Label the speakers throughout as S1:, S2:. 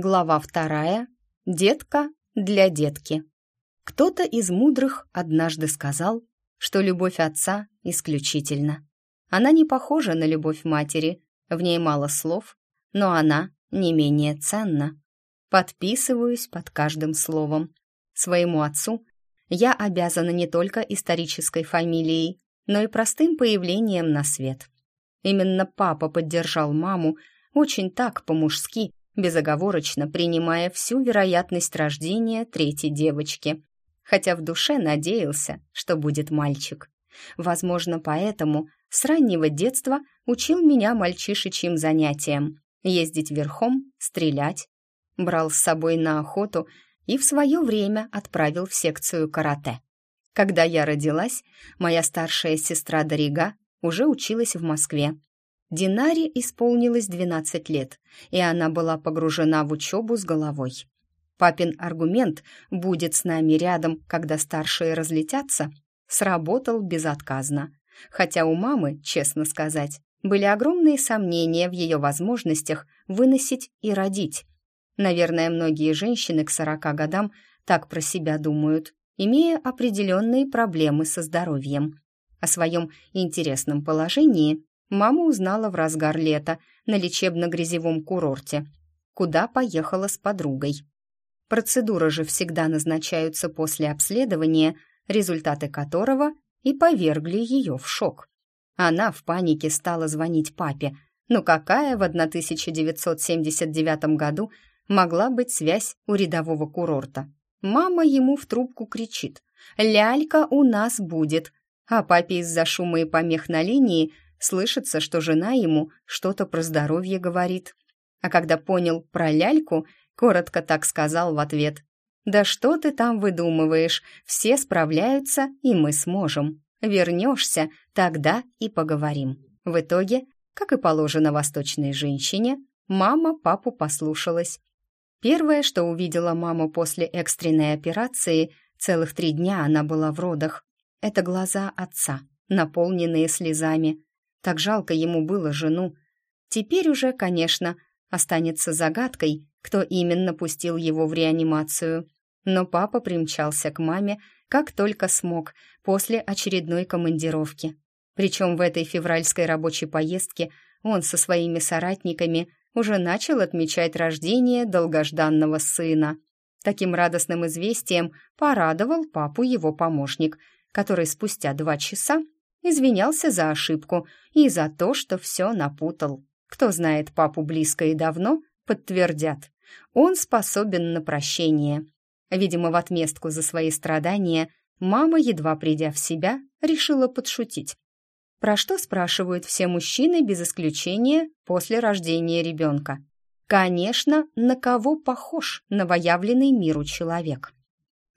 S1: Глава вторая. Детка для детки. Кто-то из мудрых однажды сказал, что любовь отца исключительна. Она не похожа на любовь матери, в ней мало слов, но она не менее ценна. Подписываюсь под каждым словом. Своему отцу я обязана не только исторической фамилией, но и простым появлением на свет. Именно папа поддержал маму очень так по-мужски, безоговорочно принимая всю вероятность рождения третьей девочки, хотя в душе надеялся, что будет мальчик. Возможно, поэтому с раннего детства учил меня мальчишечьим занятиям — ездить верхом, стрелять. Брал с собой на охоту и в свое время отправил в секцию карате. Когда я родилась, моя старшая сестра Дарига уже училась в Москве, Динаре исполнилось 12 лет, и она была погружена в учебу с головой. Папин аргумент «будет с нами рядом, когда старшие разлетятся» сработал безотказно. Хотя у мамы, честно сказать, были огромные сомнения в ее возможностях выносить и родить. Наверное, многие женщины к 40 годам так про себя думают, имея определенные проблемы со здоровьем. О своем интересном положении мама узнала в разгар лета на лечебно-грязевом курорте, куда поехала с подругой. Процедуры же всегда назначаются после обследования, результаты которого и повергли ее в шок. Она в панике стала звонить папе. Но какая в 1979 году могла быть связь у рядового курорта? Мама ему в трубку кричит «Лялька у нас будет», а папе из-за шума и помех на линии Слышится, что жена ему что-то про здоровье говорит. А когда понял про ляльку, коротко так сказал в ответ. «Да что ты там выдумываешь? Все справляются, и мы сможем. Вернешься, тогда и поговорим». В итоге, как и положено восточной женщине, мама папу послушалась. Первое, что увидела мама после экстренной операции, целых три дня она была в родах, это глаза отца, наполненные слезами. Так жалко ему было жену. Теперь уже, конечно, останется загадкой, кто именно пустил его в реанимацию. Но папа примчался к маме, как только смог, после очередной командировки. Причем в этой февральской рабочей поездке он со своими соратниками уже начал отмечать рождение долгожданного сына. Таким радостным известием порадовал папу его помощник, который спустя два часа извинялся за ошибку и за то, что все напутал. Кто знает папу близко и давно, подтвердят. Он способен на прощение. Видимо, в отместку за свои страдания мама, едва придя в себя, решила подшутить. Про что спрашивают все мужчины без исключения после рождения ребенка? Конечно, на кого похож новоявленный миру человек?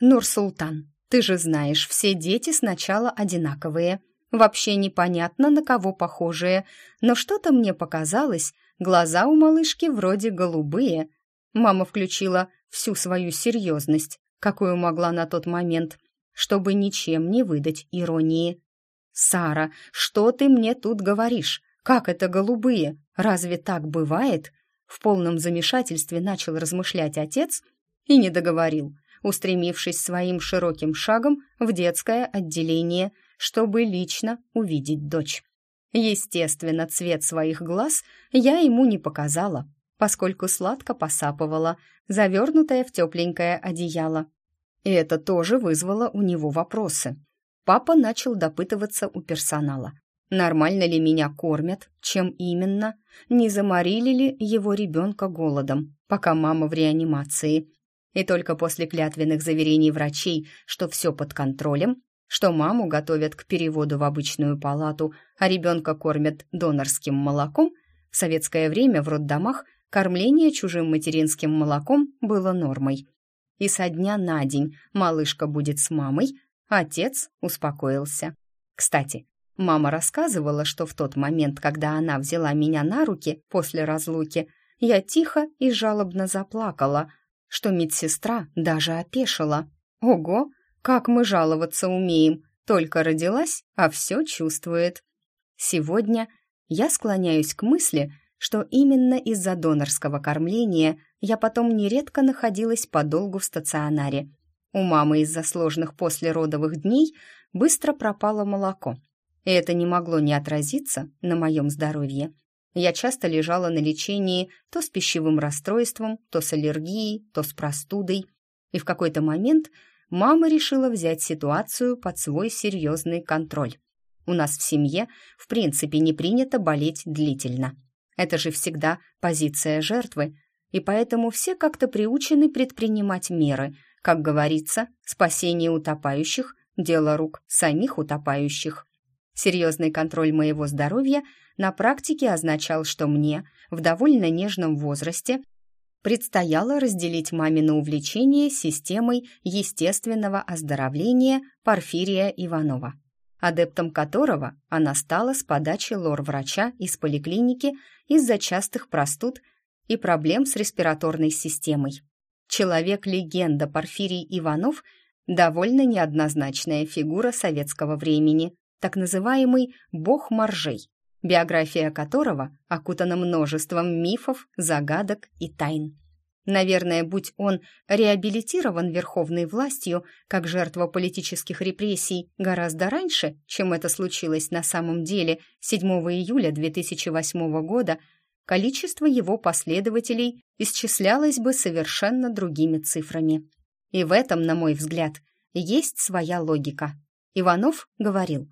S1: Нур-Султан, ты же знаешь, все дети сначала одинаковые, Вообще непонятно, на кого похожие, но что-то мне показалось, глаза у малышки вроде голубые. Мама включила всю свою серьезность, какую могла на тот момент, чтобы ничем не выдать иронии. «Сара, что ты мне тут говоришь? Как это голубые? Разве так бывает?» В полном замешательстве начал размышлять отец и не договорил, устремившись своим широким шагом в детское отделение – чтобы лично увидеть дочь. Естественно, цвет своих глаз я ему не показала, поскольку сладко посапывала, завернутая в тепленькое одеяло. И это тоже вызвало у него вопросы. Папа начал допытываться у персонала. Нормально ли меня кормят, чем именно, не заморили ли его ребенка голодом, пока мама в реанимации. И только после клятвенных заверений врачей, что все под контролем, что маму готовят к переводу в обычную палату, а ребенка кормят донорским молоком, в советское время в роддомах кормление чужим материнским молоком было нормой. И со дня на день малышка будет с мамой, отец успокоился. Кстати, мама рассказывала, что в тот момент, когда она взяла меня на руки после разлуки, я тихо и жалобно заплакала, что медсестра даже опешила. Ого, как мы жаловаться умеем? Только родилась, а все чувствует. Сегодня я склоняюсь к мысли, что именно из-за донорского кормления я потом нередко находилась подолгу в стационаре. У мамы из-за сложных послеродовых дней быстро пропало молоко, и это не могло не отразиться на моем здоровье. Я часто лежала на лечении то с пищевым расстройством, то с аллергией, то с простудой, и в какой-то момент мама решила взять ситуацию под свой серьезный контроль. У нас в семье в принципе не принято болеть длительно – это же всегда позиция жертвы, и поэтому все как-то приучены предпринимать меры. Как говорится, спасение утопающих – дело рук самих утопающих. Серьезный контроль моего здоровья на практике означал, что мне в довольно нежном возрасте предстояло разделить мамино увлечение системой естественного оздоровления Порфирия Иванова адептом которого она стала с подачи лор-врача из поликлиники из-за частых простуд и проблем с респираторной системой. Человек-легенда Порфирий Иванов – довольно неоднозначная фигура советского времени, так называемый «бог моржей», биография которого окутана множеством мифов, загадок и тайн. Наверное, будь он реабилитирован верховной властью как жертва политических репрессий гораздо раньше, чем это случилось на самом деле 7 июля 2008 года, количество его последователей исчислялось бы совершенно другими цифрами. И в этом, на мой взгляд, есть своя логика. Иванов говорил,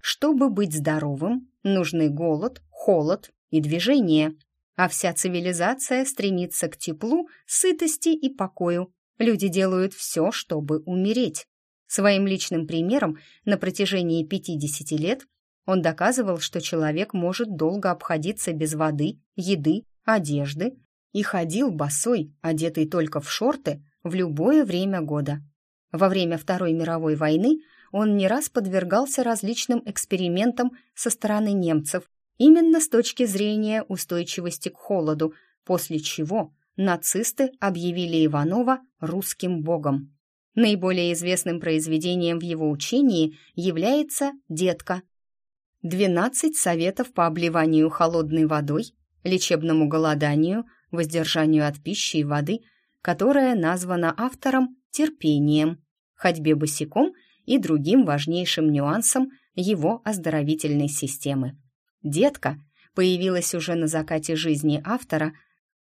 S1: чтобы быть здоровым, нужны голод, холод и движение – а вся цивилизация стремится к теплу, сытости и покою. Люди делают все, чтобы умереть. Своим личным примером на протяжении 50 лет он доказывал, что человек может долго обходиться без воды, еды, одежды и ходил босой, одетый только в шорты, в любое время года. Во время Второй мировой войны он не раз подвергался различным экспериментам со стороны немцев, именно с точки зрения устойчивости к холоду, после чего нацисты объявили Иванова русским богом. Наиболее известным произведением в его учении является «Детка». 12 советов по обливанию холодной водой, лечебному голоданию, воздержанию от пищи и воды, которая названа автором терпением, ходьбе босиком и другим важнейшим нюансам его оздоровительной системы. «Детка» появилась уже на закате жизни автора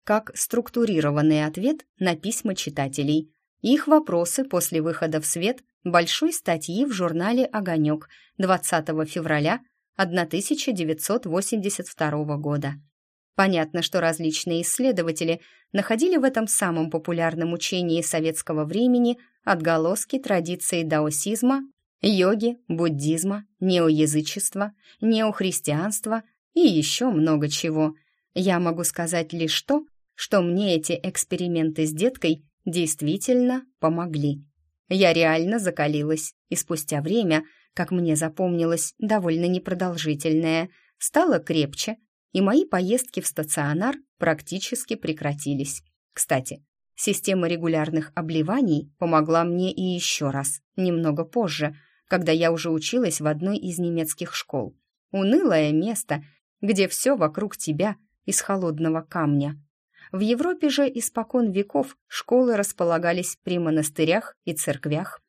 S1: как структурированный ответ на письма читателей. Их вопросы после выхода в свет большой статьи в журнале «Огонек» 20 февраля 1982 года. Понятно, что различные исследователи находили в этом самом популярном учении советского времени отголоски традиции даосизма йоги, буддизма, неоязычества, неохристианства и еще много чего. Я могу сказать лишь то, что мне эти эксперименты с деткой действительно помогли. Я реально закалилась, и спустя время, как мне запомнилось, довольно непродолжительное, стала крепче, и мои поездки в стационар практически прекратились. Кстати, система регулярных обливаний помогла мне и еще раз, немного позже – когда я уже училась в одной из немецких школ. Унылое место, где все вокруг тебя из холодного камня. В Европе же испокон веков школы располагались при монастырях и церквях.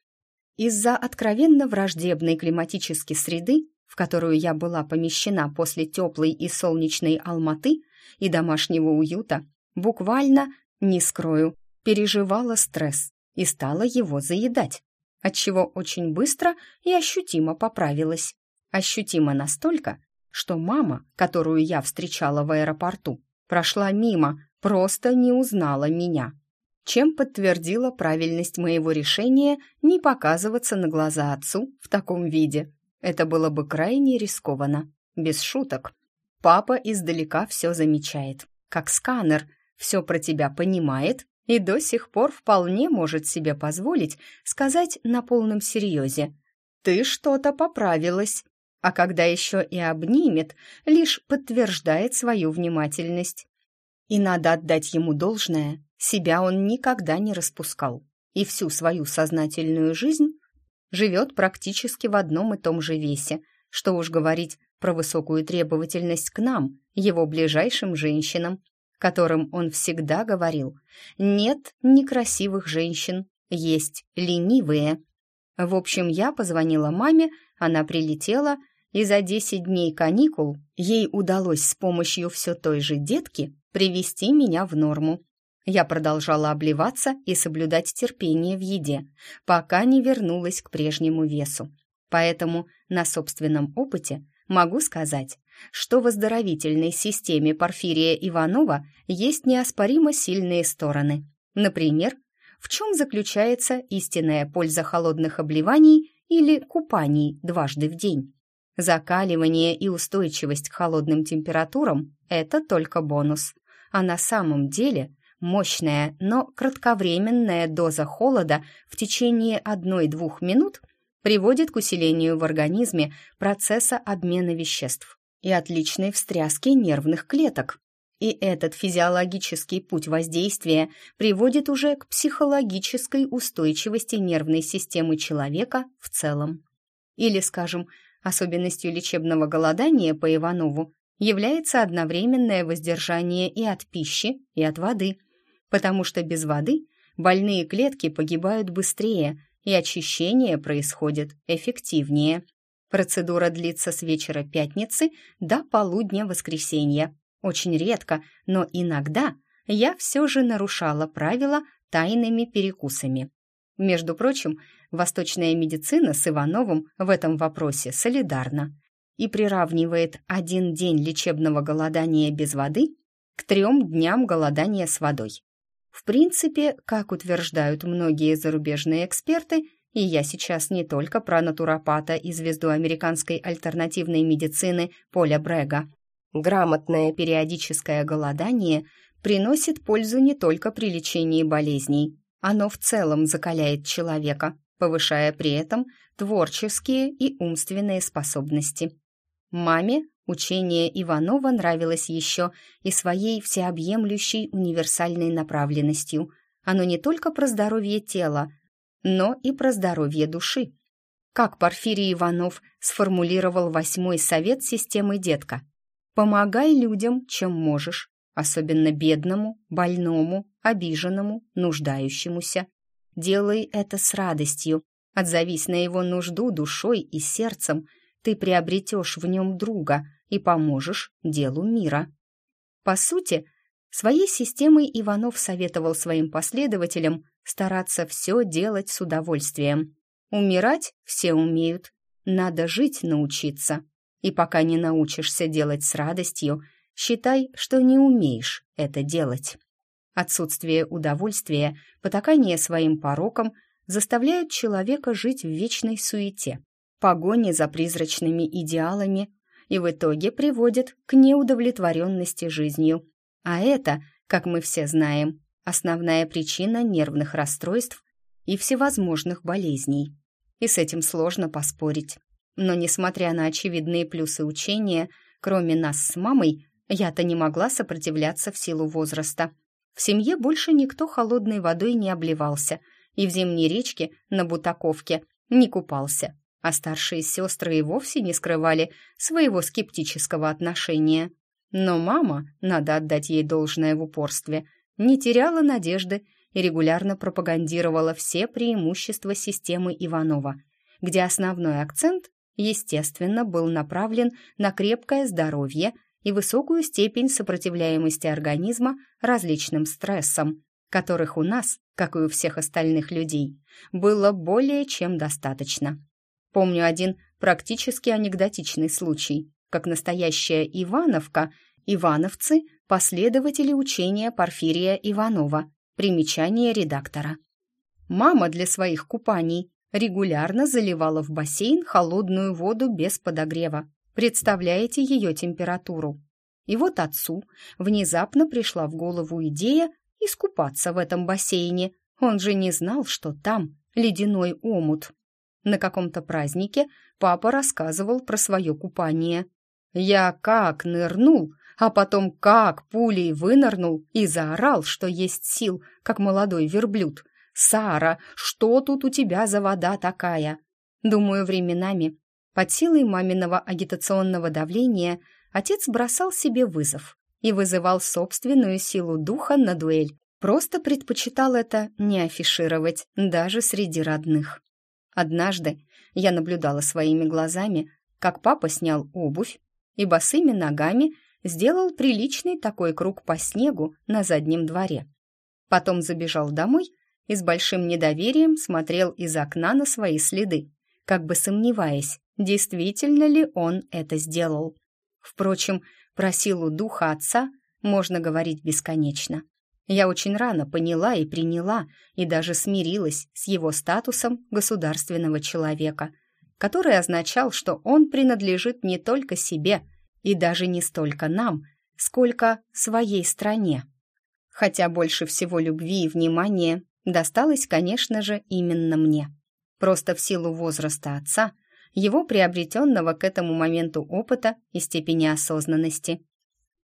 S1: Из-за откровенно враждебной климатической среды, в которую я была помещена после теплой и солнечной Алматы и домашнего уюта, буквально, не скрою, переживала стресс и стала его заедать отчего очень быстро и ощутимо поправилась. Ощутимо настолько, что мама, которую я встречала в аэропорту, прошла мимо, просто не узнала меня, чем подтвердила правильность моего решения не показываться на глаза отцу в таком виде. Это было бы крайне рискованно, без шуток. Папа издалека все замечает, как сканер, все про тебя понимает и до сих пор вполне может себе позволить сказать на полном серьезе «Ты что-то поправилась», а когда еще и обнимет, лишь подтверждает свою внимательность. И надо отдать ему должное, себя он никогда не распускал, и всю свою сознательную жизнь живет практически в одном и том же весе, что уж говорить про высокую требовательность к нам, его ближайшим женщинам, которым он всегда говорил «нет некрасивых женщин, есть ленивые». В общем, я позвонила маме, она прилетела, и за 10 дней каникул ей удалось с помощью все той же детки привести меня в норму. Я продолжала обливаться и соблюдать терпение в еде, пока не вернулась к прежнему весу. Поэтому на собственном опыте могу сказать, что в оздоровительной системе Порфирия Иванова есть неоспоримо сильные стороны. Например, в чем заключается истинная польза холодных обливаний или купаний дважды в день. Закаливание и устойчивость к холодным температурам – это только бонус. А на самом деле мощная, но кратковременная доза холода в течение 1-2 минут приводит к усилению в организме процесса обмена веществ и отличной встряски нервных клеток. И этот физиологический путь воздействия приводит уже к психологической устойчивости нервной системы человека в целом. Или, скажем, особенностью лечебного голодания по Иванову является одновременное воздержание и от пищи, и от воды, потому что без воды больные клетки погибают быстрее – и очищение происходит эффективнее. Процедура длится с вечера пятницы до полудня воскресенья. Очень редко, но иногда я все же нарушала правила тайными перекусами. Между прочим, восточная медицина с Ивановым в этом вопросе солидарна и приравнивает один день лечебного голодания без воды к трем дням голодания с водой. В принципе, как утверждают многие зарубежные эксперты, и я сейчас не только про натуропата и звезду американской альтернативной медицины Поля Брега, грамотное периодическое голодание приносит пользу не только при лечении болезней. Оно в целом закаляет человека, повышая при этом творческие и умственные способности. Маме Учение Иванова нравилось еще и своей всеобъемлющей универсальной направленностью. Оно не только про здоровье тела, но и про здоровье души. Как Порфирий Иванов сформулировал восьмой совет системы детка. «Помогай людям, чем можешь, особенно бедному, больному, обиженному, нуждающемуся. Делай это с радостью, отзовись на его нужду душой и сердцем, ты приобретешь в нем друга – и поможешь делу мира. По сути, своей системой Иванов советовал своим последователям стараться все делать с удовольствием. Умирать все умеют, надо жить научиться. И пока не научишься делать с радостью, считай, что не умеешь это делать. Отсутствие удовольствия, потакание своим порокам заставляют человека жить в вечной суете, погоне за призрачными идеалами и в итоге приводит к неудовлетворенности жизнью. А это, как мы все знаем, основная причина нервных расстройств и всевозможных болезней. И с этим сложно поспорить. Но несмотря на очевидные плюсы учения, кроме нас с мамой, я-то не могла сопротивляться в силу возраста. В семье больше никто холодной водой не обливался, и в зимней речке на Бутаковке не купался а старшие сестры и вовсе не скрывали своего скептического отношения. Но мама, надо отдать ей должное в упорстве, не теряла надежды и регулярно пропагандировала все преимущества системы Иванова, где основной акцент, естественно, был направлен на крепкое здоровье и высокую степень сопротивляемости организма различным стрессам, которых у нас, как и у всех остальных людей, было более чем достаточно. Помню один практически анекдотичный случай, как настоящая Ивановка, ивановцы – последователи учения Порфирия Иванова, примечание редактора. Мама для своих купаний регулярно заливала в бассейн холодную воду без подогрева. Представляете ее температуру? И вот отцу внезапно пришла в голову идея искупаться в этом бассейне. Он же не знал, что там ледяной омут. На каком-то празднике папа рассказывал про свое купание. Я как нырнул, а потом как пулей вынырнул и заорал, что есть сил, как молодой верблюд. «Сара, что тут у тебя за вода такая?» Думаю, временами Под силой маминого агитационного давления отец бросал себе вызов и вызывал собственную силу духа на дуэль. Просто предпочитал это не афишировать даже среди родных. Однажды я наблюдала своими глазами, как папа снял обувь и босыми ногами сделал приличный такой круг по снегу на заднем дворе. Потом забежал домой и с большим недоверием смотрел из окна на свои следы, как бы сомневаясь, действительно ли он это сделал. Впрочем, про силу духа отца можно говорить бесконечно. Я очень рано поняла и приняла, и даже смирилась с его статусом государственного человека, который означал, что он принадлежит не только себе и даже не столько нам, сколько своей стране. Хотя больше всего любви и внимания досталось, конечно же, именно мне. Просто в силу возраста отца – его приобретенного к этому моменту опыта и степени осознанности.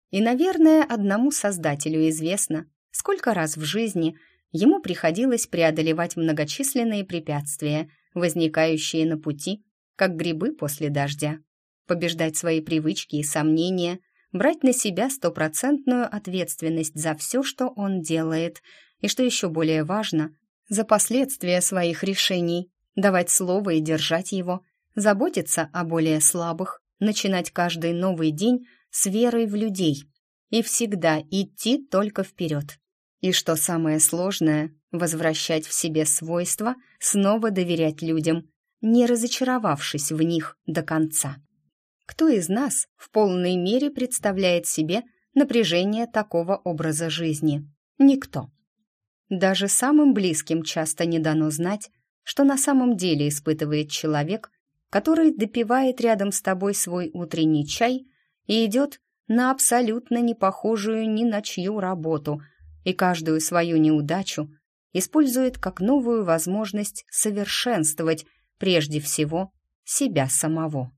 S1: И, наверное, одному создателю известно, сколько раз в жизни ему приходилось преодолевать многочисленные препятствия, возникающие на пути, как грибы после дождя, побеждать свои привычки и сомнения, брать на себя стопроцентную ответственность за все, что он делает, и, что еще более важно, за последствия своих решений, давать слово и держать его, заботиться о более слабых, начинать каждый новый день с верой в людей. И всегда идти только вперед. И что самое сложное, возвращать в себе свойства, снова доверять людям, не разочаровавшись в них до конца. Кто из нас в полной мере представляет себе напряжение такого образа жизни? Никто. Даже самым близким часто не дано знать, что на самом деле испытывает человек, который допивает рядом с тобой свой утренний чай и идет на абсолютно не похожую ни на чью работу и каждую свою неудачу использует как новую возможность совершенствовать прежде всего себя самого.